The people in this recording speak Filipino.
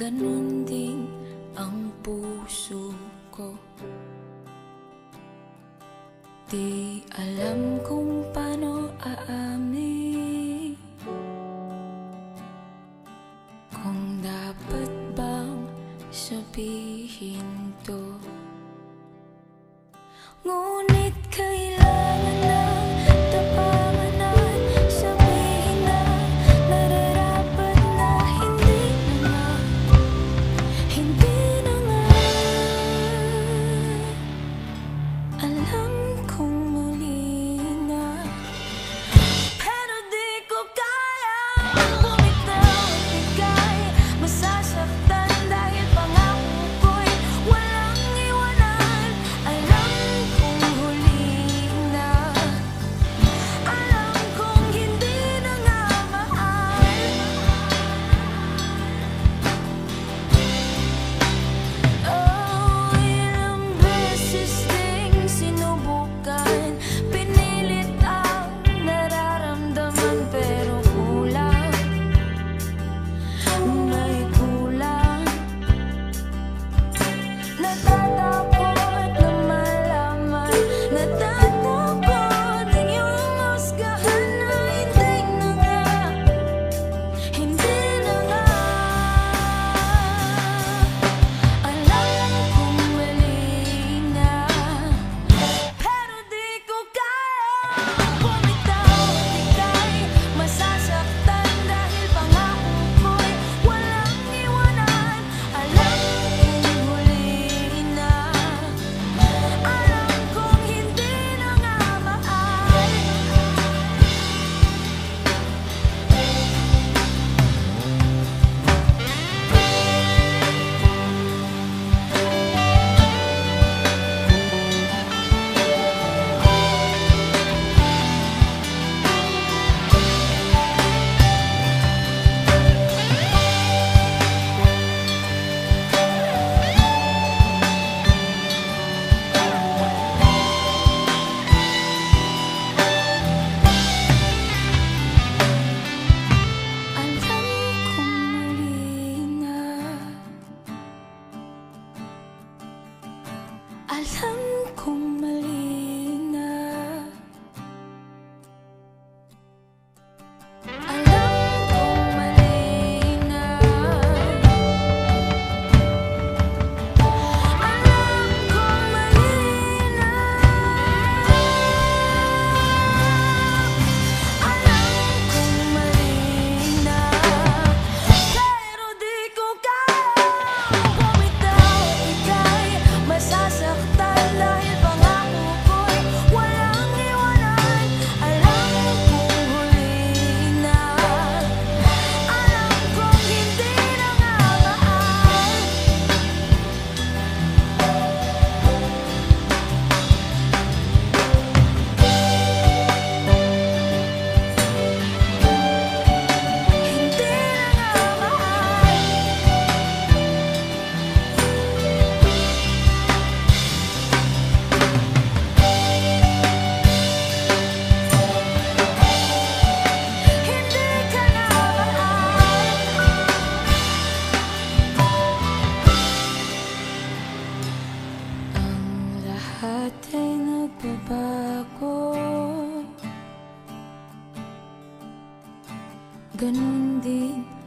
ganun din ang puso ko. Di alam kung paano aamin. Kung dapat bang sabihin to. Ngunit ganun din